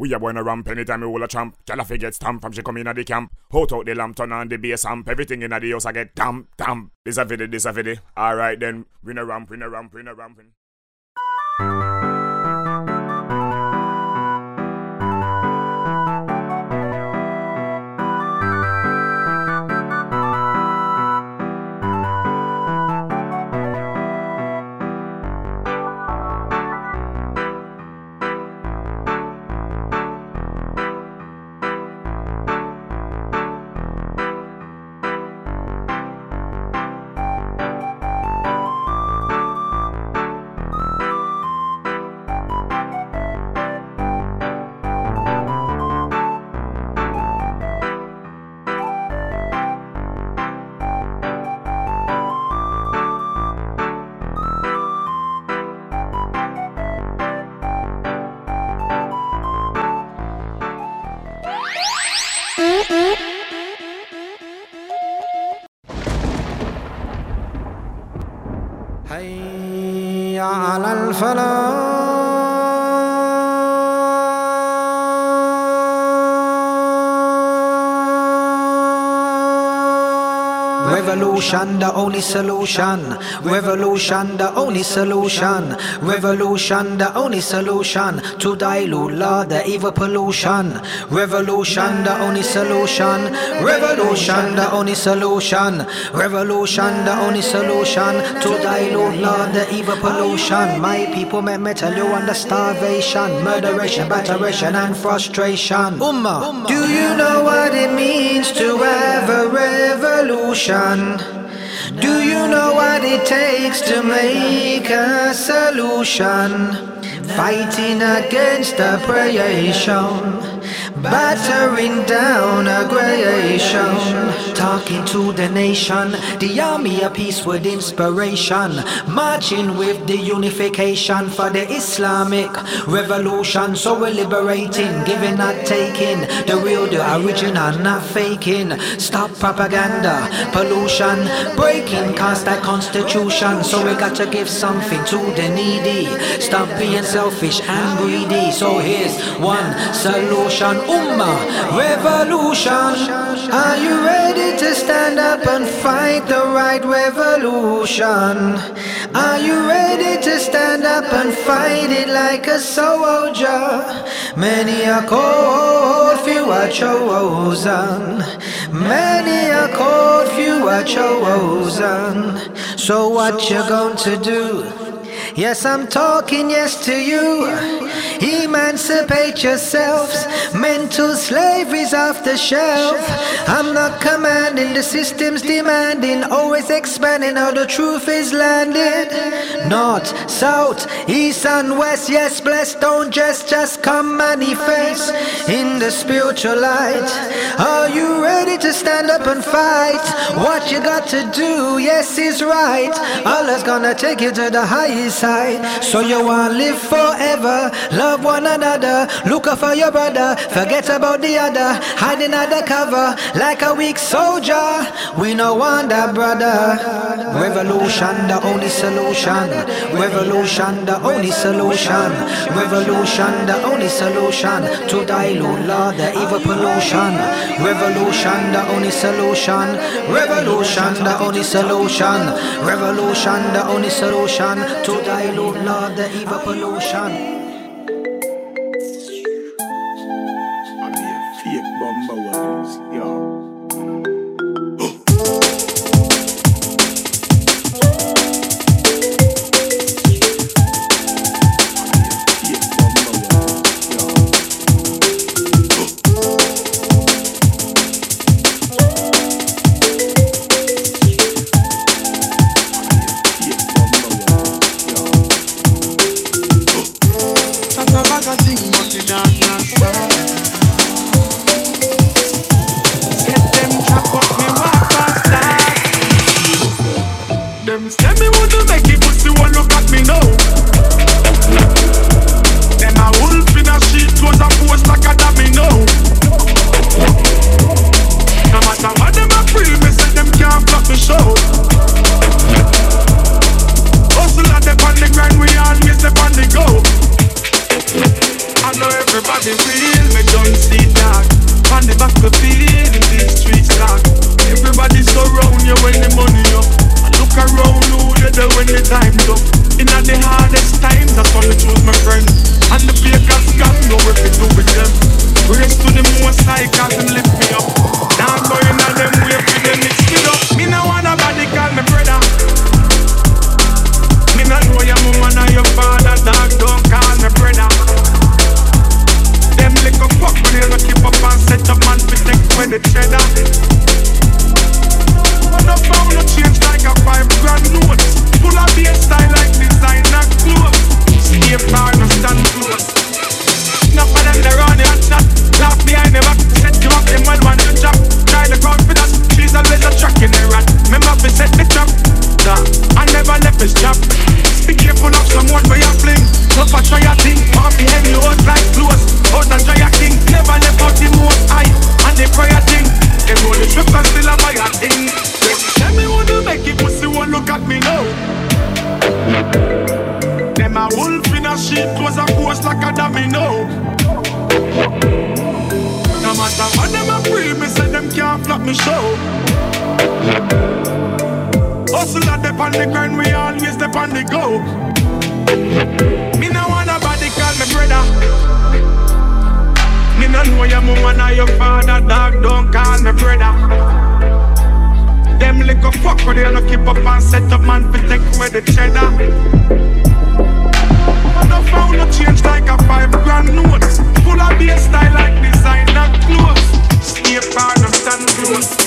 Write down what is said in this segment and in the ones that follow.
We a boy no ramp anytime we hold a champ. Gyal a fi get stamp from she come inna the camp. Hold out the lamp, turn on the bass amp. Everything inna the house I get damp, damp. This a video, this a video. Alright then, we no ramp, we no ramp, we no ramp. Revolution, the only solution. Revolution, the only solution. Revolution, the only solution to dilute law, the evil pollution. Revolution, the only solution. Revolution, the only solution. Revolution, the only solution to dilute law, the evil pollution. My people, let me tell you under starvation, murderation, batteration, and frustration. Ummah, do you know what it means to have a revolution? Do you know what it takes to make a solution? Fighting against oppression, battering down aggression, talking to the nation, the army of peace with inspiration, marching with the unification for the Islamic revolution. So we're liberating, giving, not taking, the real, the original, not faking. Stop propaganda, pollution, breaking cast that constitution. So we got to give something to the needy. Stop being selfish and greedy. So here's one solution, Ummah revolution. Are you ready to stand up and fight the right revolution? Are you ready to stand up and fight it like a soldier? Many are called, few are chosen. Many are called, few are chosen. So what you going to do? Yes, I'm talking yes to you. Emancipate yourselves. Mental slavery's off the shelf. I'm not commanding, the system's demanding. Always expanding how the truth is landed. North, south, east, and west. Yes, blessed. Don't just, just come manifest in the spiritual light. Are you ready to stand up and fight? What you got to do, yes, is right. Allah's gonna take you to the highest side. So you wanna live forever, love one another, look out for your brother, forget about the other, hiding under cover like a weak soldier. We no want that brother. Revolution, the only solution. Revolution, the only solution. Revolution, the only solution to dilute law, the evil pollution. Revolution, the only solution. Revolution, the only solution. Revolution, the only solution to dilute law, the evil pollution. on the go. Me no want nobody call me brother. Me no know your mom nor your father, dog. Don't call me brother. Them little fuck with you, no keep up and set up man for take away the cheddar. No found no change like a five grand note. Full of beer style like designer clothes. Stay far, no stand close.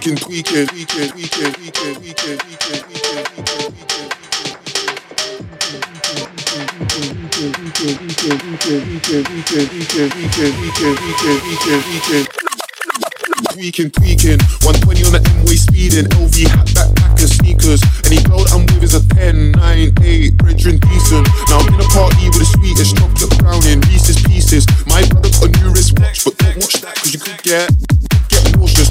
Tweaking, tweaking, tweaking, tweaking, tweaking, tweaking, tweaking, tweaking, Tweaking, tweaking, 120 on the M-way speeding, LV hat, backpack and sneakers. Any girl I'm with is a 10, 9, 8, brethren decent. Now I'm in a party with the sweetest chocolate crown in Reese's Pieces. My brother got a new wristwatch, but don't watch that cause you could get, get nauseous,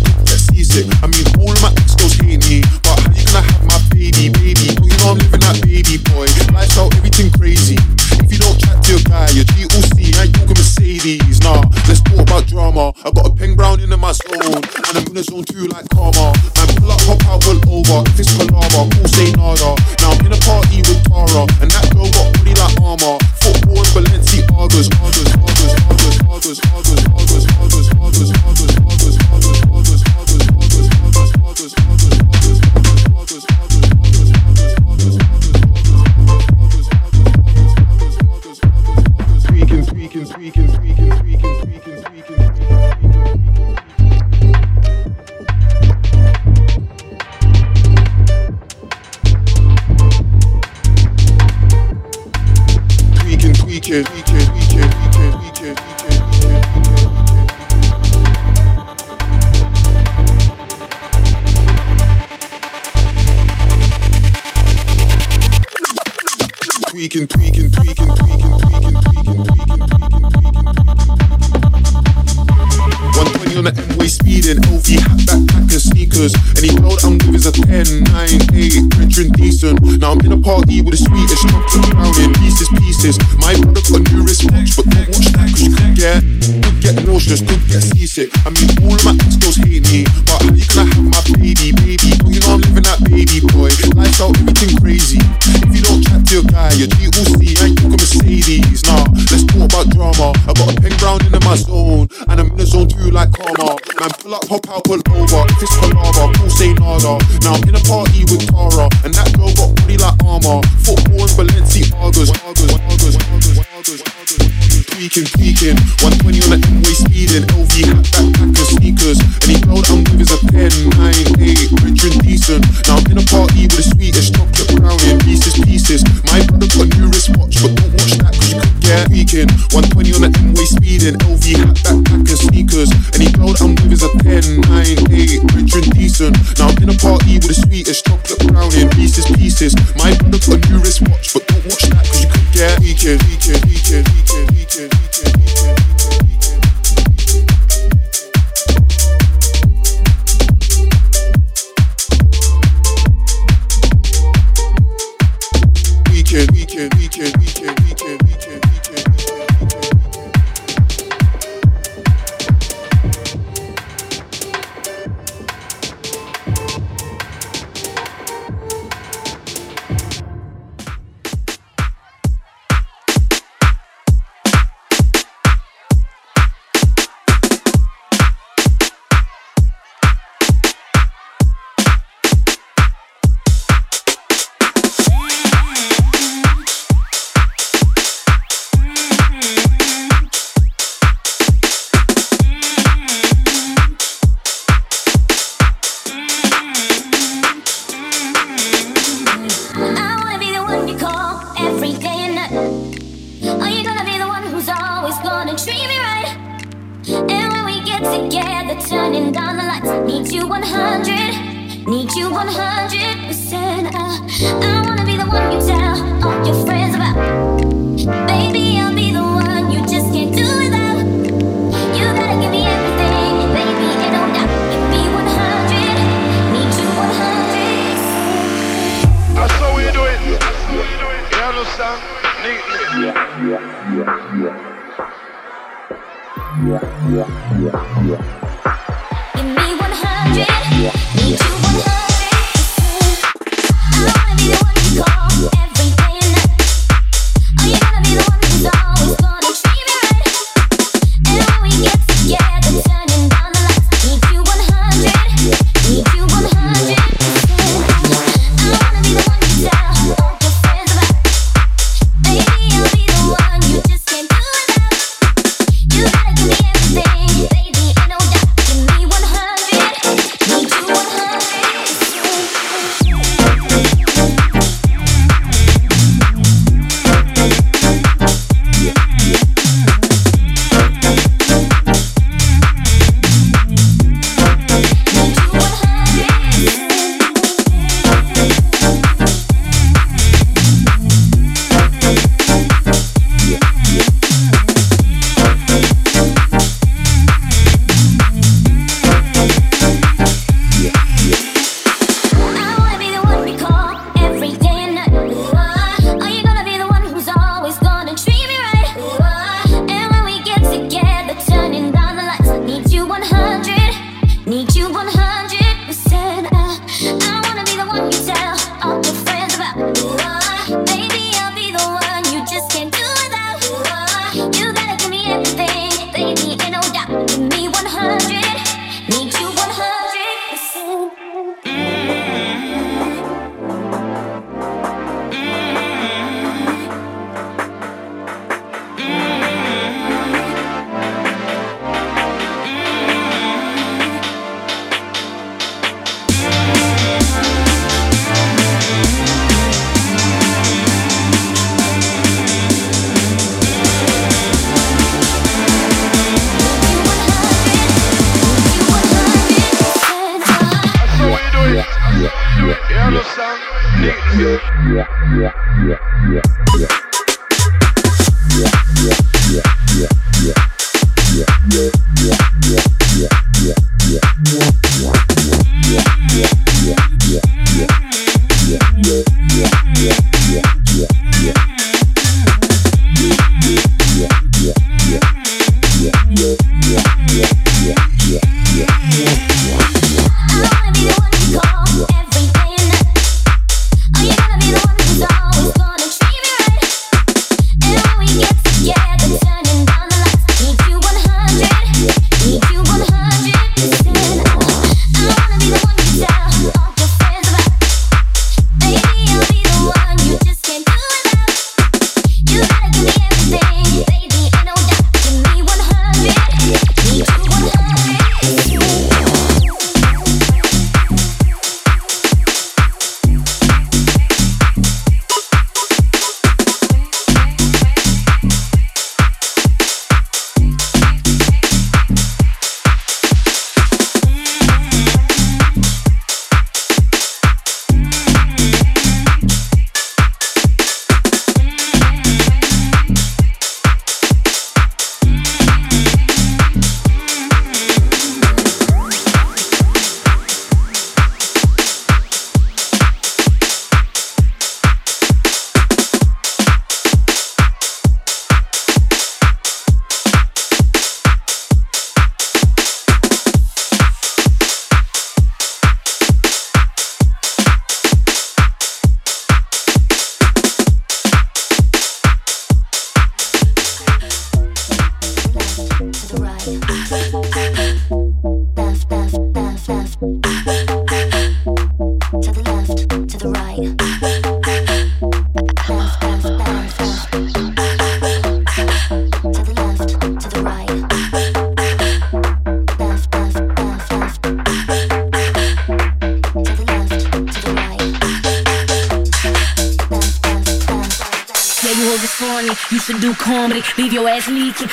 seasick. I mean, all of my ex-girls hate me, but how you gonna have my baby, baby? Well, you know I'm living that baby boy. Lifestyle, everything crazy. If you don't chat to your guy, your G.O.C. I yoga Mercedes. Nah, let's talk about drama. I got a peng brown into my zone, and I'm in the zone too like karma. Man, pull up, hop out, all over. If it's Palava, cool, say nada. Now I'm in a party with Tara, and that girl got body like armor. Football and Balenciagas, Agas, Agas, Agas, Agas, Agas, kid, E kid, E kid, E kid, E kid, E kid, E kid, E kid. Tweaking, tweaking, tweaking, tweaking, tweaking, tweaking, tweaking. 120 on the M-way speeding, LV hat, backpack and sneakers. Any world I'm is a 10, 9, 8, venturing decent. Now I'm in a party with the sweetest crown in pieces, pieces. My brother got new wristwatch, but don't watch that cause you could get, could get nauseous, could get seasick. I mean, all of my ex-girls hate me, but how you can I have my baby, baby? But you know I'm living that baby boy. Lights out, everything crazy. If you don't chat to your guy, your G will see, I ain't talking Mercedes. Nah, let's talk about drama. I got a pen brown into my zone, and I'm in the zone too like karma. Man, pull up, hop out, pull over. It's palava, cool, say nada. Now I'm in a party with Tara, and that girl got body like armor. Football and Balenciagas, Agas, Agas, Agas, Agas, Agas. Tweaking, tweaking, 120 on the M-way speeding, LV hat, backpack sneakers. Any girl that I'm with is a 10, 9, 8, rich and decent. Now I'm in a party with the sweetest chocolate brown in pieces, pieces. My brother got a new wristwatch, but don't watch that cause you could get tweaking. 120 on the M-way speeding, LV hat, backpack sneakers. Any girl that I'm with is a 10, 9, 8, rich and decent. Now I'm in a party with the sweetest chocolate brown in pieces, pieces. My brother got a new wristwatch, but don't watch that cause you could get tweaking, tweaking, tweaking, tweaking, tweaking, tweaking, tweaking,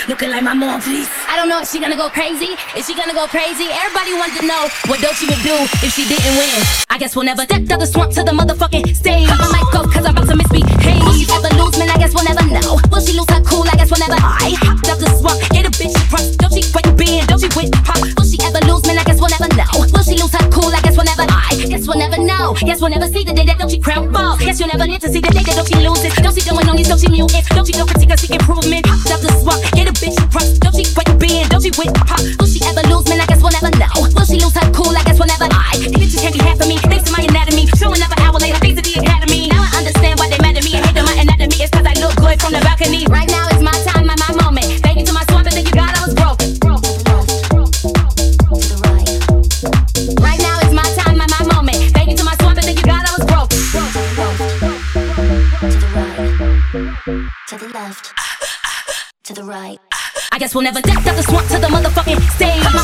looking like my mom, please. I don't know if she gonna go crazy. Is she gonna go crazy? Everybody wants to know what Doechii would do if she didn't win. I guess we'll never step out the swamp to the motherfucking stage. Cut my mic off cause I'm about to misbehave. Will she ever lose, man? I guess we'll never know. Will she lose her cool? I guess we'll never. I hopped out the swamp, get a bitch crushed. Doechii, where Don't she with pop. Will she ever lose, man? I guess we'll never know. Will she lose her cool? I guess we'll never. I guess we'll never know. Guess we'll never see the day that Doechii crown falls. Guess you'll never live to see the day that Doechii loses. Doechii doing on these don't she know critique, I seek improvement. we'll never death out the swamp to the motherfucking stage.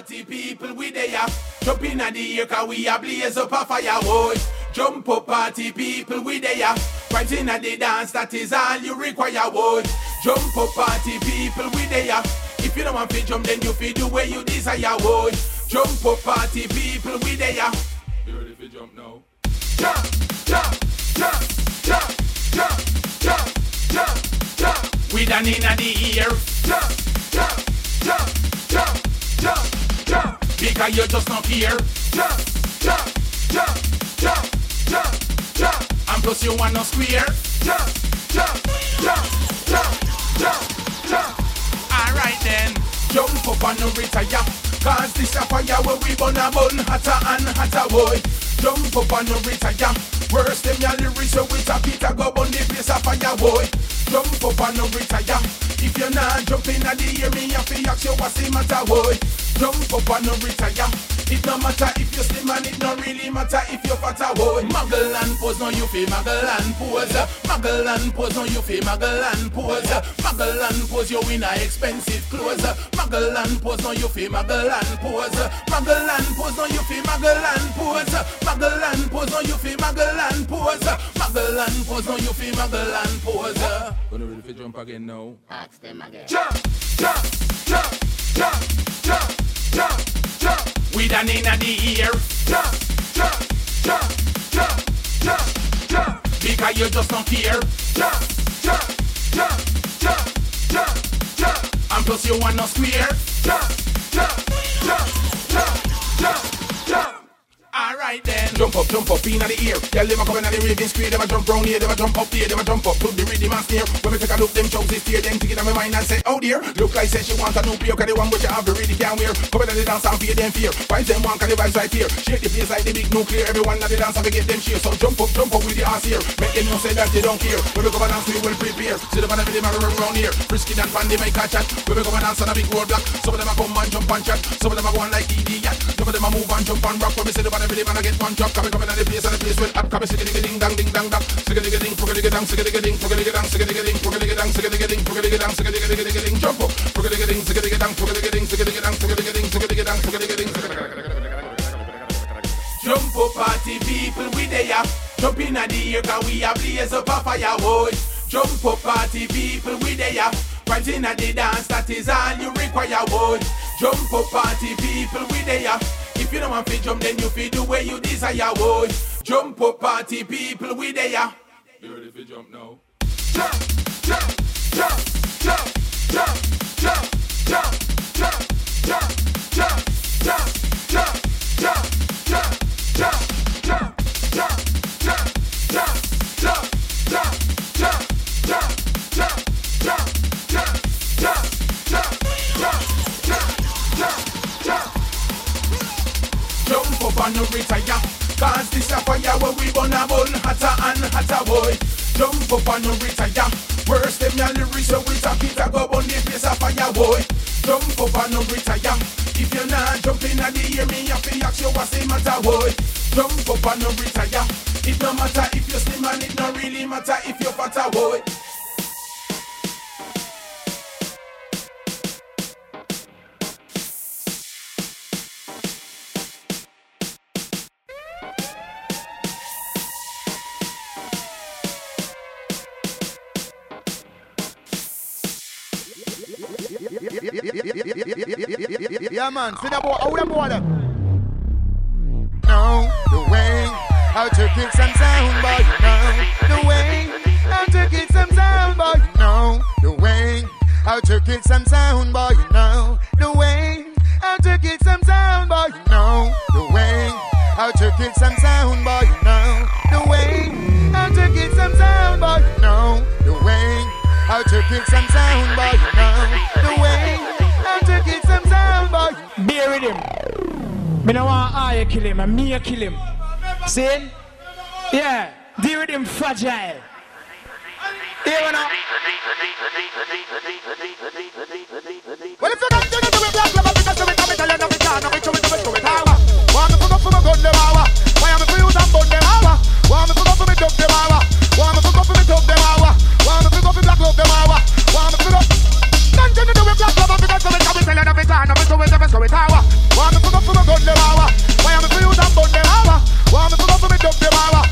Party people, we there. Jump in at the air, we a blaze up a firewood. Jump up party people, we there. Right in at the dance, that is all you require would. Jump up party people, we there. If you don't want to jump, then you feel the way you desire would. Jump up party people, we there. You ready for jump now? Jump, jump, jump, jump, jump, jump, jump, jump. We done in at the ear. Jump, jump, jump, jump, jump, jump. Because you're just not here. Jump, jump, jump, jump, jump, jump. And plus you want no square. Jump, jump, jump, jump, jump, jump. Alright then, jump up and retire. Cause this a fire where we burn a bun hotter and hotter boy. Jump up and retire. Worst them your lyrics so with a Peter go burn the place a fire boy. Jump up and no retire. If you're not jumping at the have to ask you what's the matter boy. Jump up and no retire. It no matter if you slim and it no really matter if you fatter boy. Muggle and pose, no you feel muggle and pose. Muggle and pose, no you feel muggle and pose. Muggle and pose, you win a expensive clothes. Muggle and pose, no you feel muggle and pose. Muggle and pose, no you feel muggle and pose. Muggle and pose, no you feel muggle and pose. Muggle and pose, no you feel muggle and pose. Gonna ready for jump again now? Ask them again. Jump, jump, jump, jump, jump, jump, jump. We done in the ear. Jump, jump, jump, jump, jump, jump. Because you just don't care. Jump, jump, jump, jump, jump, jump. And plus you want no square. Jump, jump, jump, jump, jump, jump. Alright then. Jump up, jump up, in the ear. Tell them a coming at the raving square. Them a jump round here, them a jump up there, them a jump up to the rhythm and snare. When we take a look, them chows is tear. Then take it on my mind and say, oh dear. Look like say she want a new pair, cause the one which you have, the really can't wear. Coming at the dance and fear them fear. Find them one, cause the vibes right here. Shake the place like the big nuclear. Everyone at the dance and we get them cheer. So jump up, jump up with the ass here. Make them know say that they don't care. When we come and dance, we will prepare. See the rhythm and around here. Frisky and bandy make a chat. When we come and dance on a big roadblock. Some of them a come and jump and chat. Some of them a go on like idiot. Some of them a move and jump and rock. When we see them on the rhythm and I get one drop. Come coming at the place and the place will up. Come sigga digga ding dang ding dang dang. Sigga digga ding, pugga digga dang, sigga digga ding, pugga digga dang, sigga digga ding, pugga digga dang, sigga digga ding, pugga digga dang, sigga digga digga digga ding. Jump up. Pugga digga ding, sigga digga dang, pugga digga ding, sigga digga dang, pugga digga ding, sigga digga dang, pugga digga ding, Jump up party people we there. Jump in the air cause we a blaze up a firewood. Jump up party people we there. Right in the dance that is all you require would. Jump up party people we there. If you don't want to jump then you feel the way you desire would. Jump up party people we there. You ready for jump now? Jump, jump, jump, jump, jump, jump, jump, retire. Cause this a fire where we burn a bun hotter and hotter boy. Jump up and no retire. Worst them your lyrics so we talk it a go burn the place a fire boy. Jump up and no retire. If you're not jumping at the air, me have to ask you what's the matter boy. Jump up and no retire. It no matter if you're slim and it no really matter if you're fatter boy. Yeah, man. See that boy? How that boy them? Know the way how to kick some sound, boy. You know the way how to kick some sound, boy. You know the way how to kick some sound, boy. You know the way how to kick some sound, boy. You know the way how to kick some sound, boy. You know the way how to kick some sound, boy. You know the way how to kick some sound, boy. You know the way play with him. Me no want I kill him, and me kill him. See? Yeah, deal with him fragile. Yeah, you know? Well, if you don't think it's a black love. because you're a metal, you're a metal, you're a metal, you're a metal, Want me to go for my gun, them hour. Why am I for you, them gun, them hour. Want me to go for me dub, them hour. Want me to go for me dub, them hour. Want me to go for black love, them hour. Want me to go don't you that, so we can't be we can't Why am I for go for me gun hour? Why am I for you that bun them? Why am I for hour?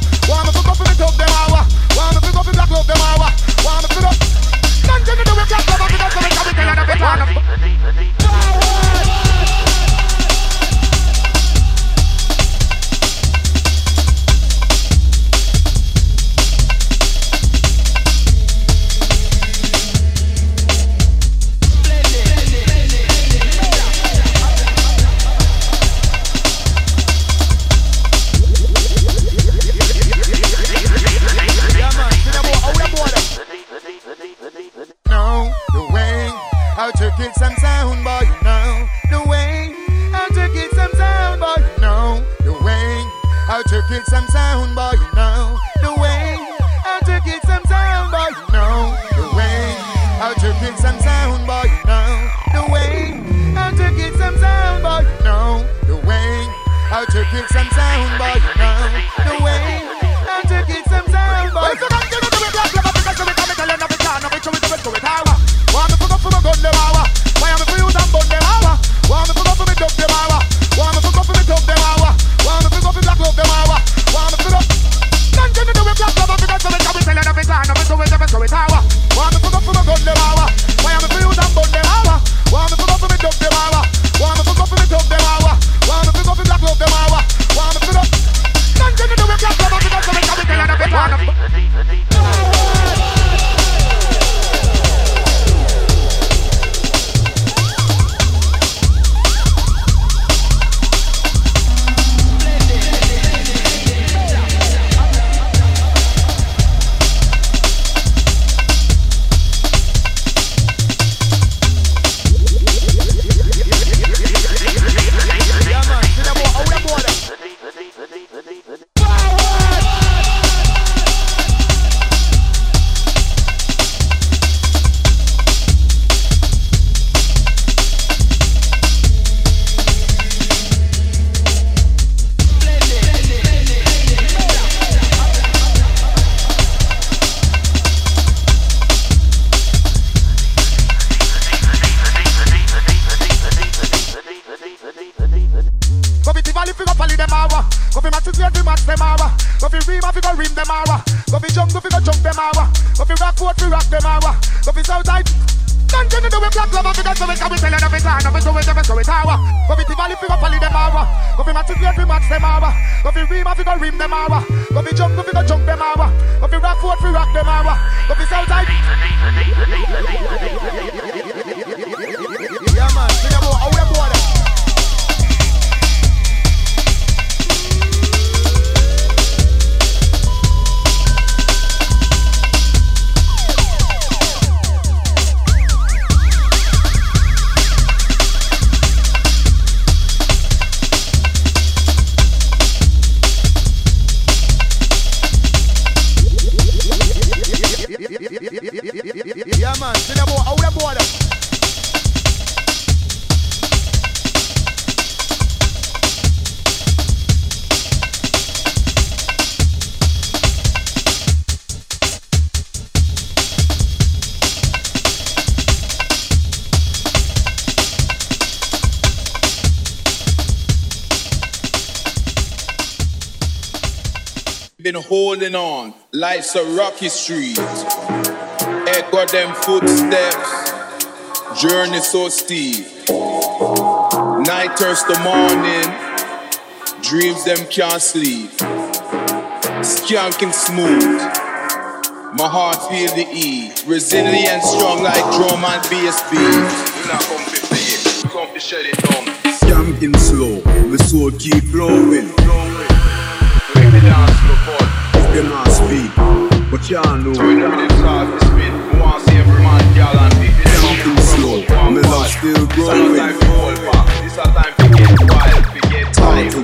Rima fi go rim them hour. Holding on, life's a rocky street. Echo them footsteps, journey so steep. Night turns to morning, dreams them can't sleep. Skanking smooth, my heart feel the E. Resilient, strong like drum and bass beat. We not come to play, come to shut it down. Skanking slow, the soul keep flowing. Fun. If you not speak, but you know. So we know them start to spit. We want to see every man, girl, and pick this up Skanking slow, my love still This is a time to hold back. This is a time to get wild, to get tight. Go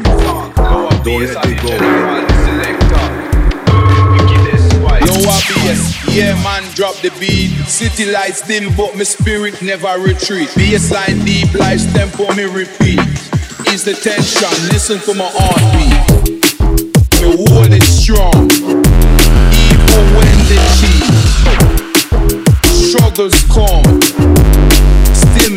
up Don't let and go. general selector. Wickedest spike. Lower bass, Yeah, man, drop the beat. City lights dim, but my spirit never retreat. Bassline deep, life tempo me repeat. Ease the tension, listen to my heartbeat. Me hold it strong, even when the cheat. Struggles come, still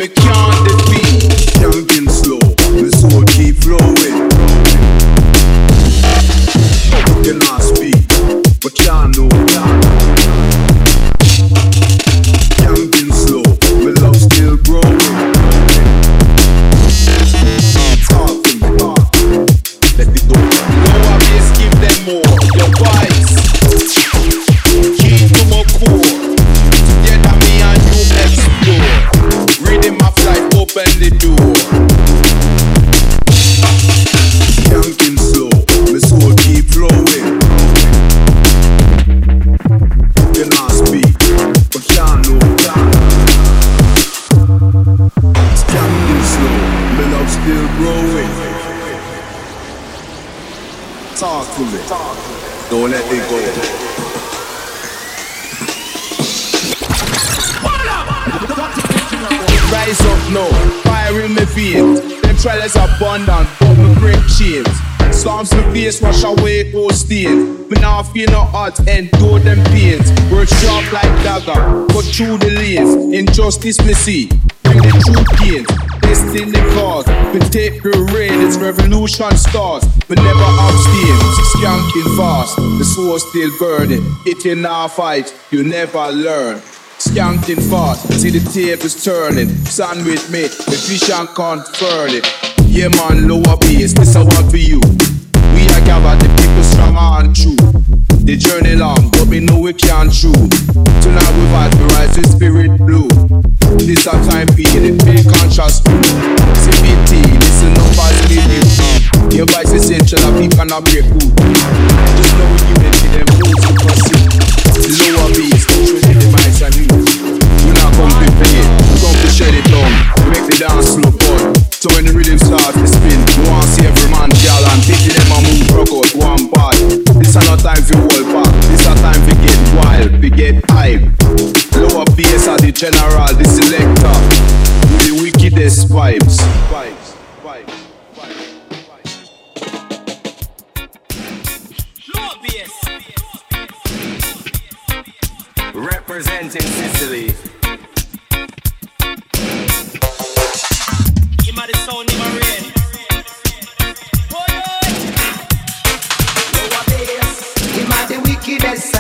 Talk to me. Don't let it go. Rise up now, fire in my veins. Them trellis abundant, but me break chains. Storms my face, wash away all stains. Me now feel no hot, endure them pains. Words sharp like dagger, cut through the lanes. Injustice me see, bring the truth gains. Destiny cause, we take the reign, it's revolution starts. But never abstain, skanking fast. The soul still burning, it in our fight, you never learn. Skanking fast, see the tables turning. Stand with me, the vision can't it. Yeah man, lower bass, this a one for you. We are gather the people strong and true. The journey long, but we know we can't true. Tonight we vibe, we rise with spirit blue. This a time period, it pay conscious blue. CBT, listen up as we do. Your voice essential, a peak and a break food. Just know when you make them moves to pursue. Lower bass, control the device and you. We not come to play, we come to shut it down. Make the dance slow fun. So when the rhythm starts to spin, we want to see every man, girl, and pity them a move, rock out one part. A not time for hold back. This a time to get wild, to get hype. Lower bass are the general, the selector. With the wickedest vibes. Vibes, vibes. Representing Sicily. Him a the sound, him a rain. Wickedest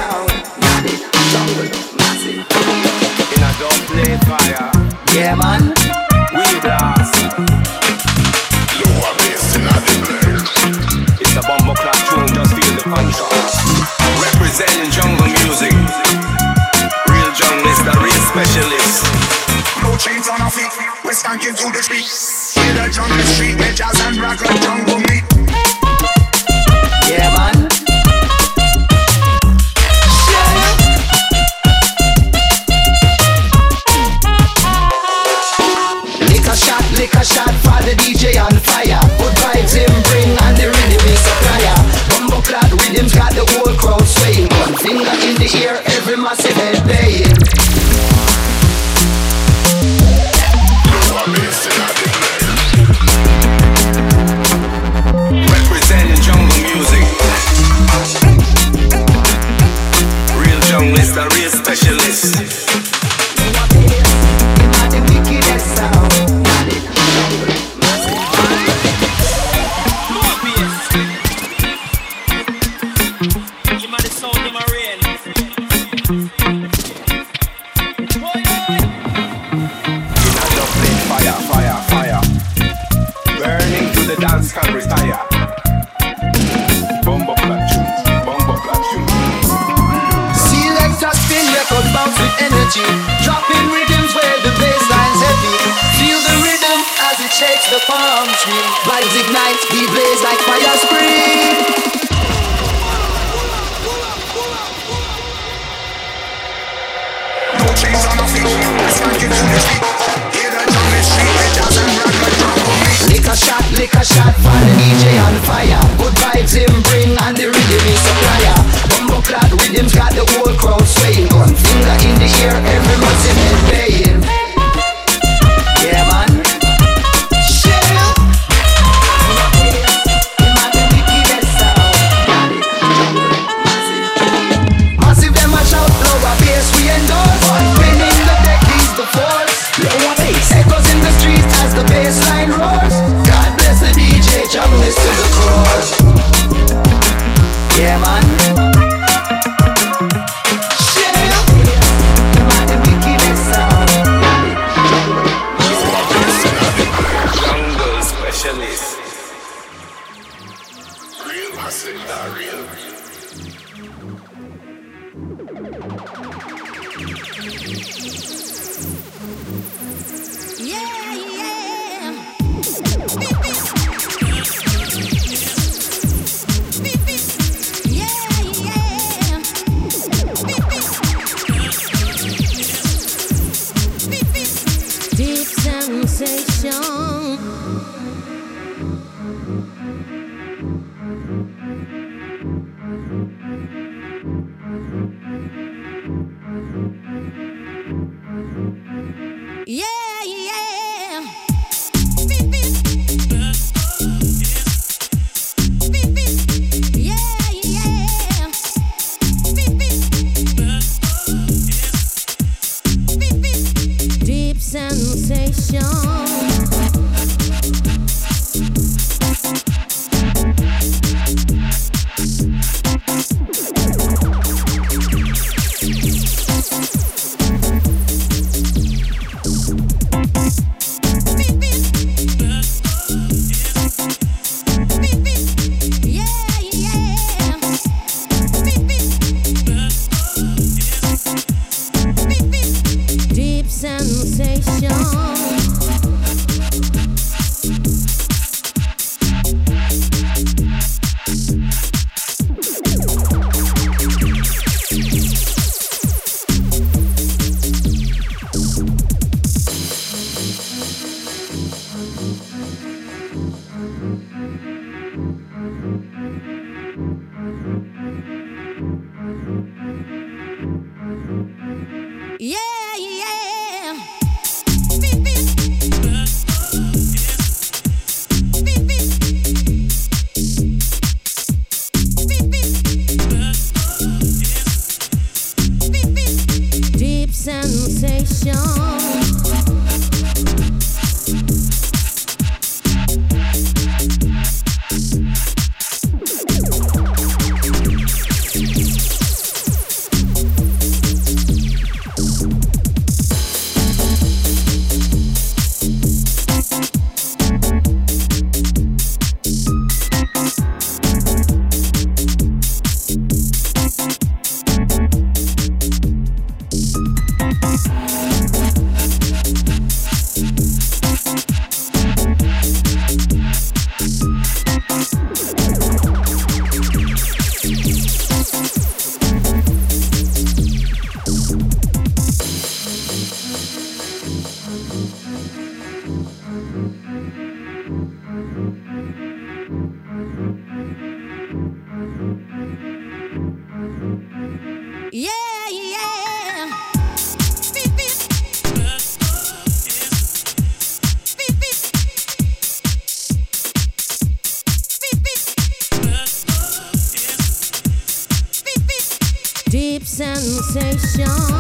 sensation.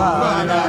Subhanallah.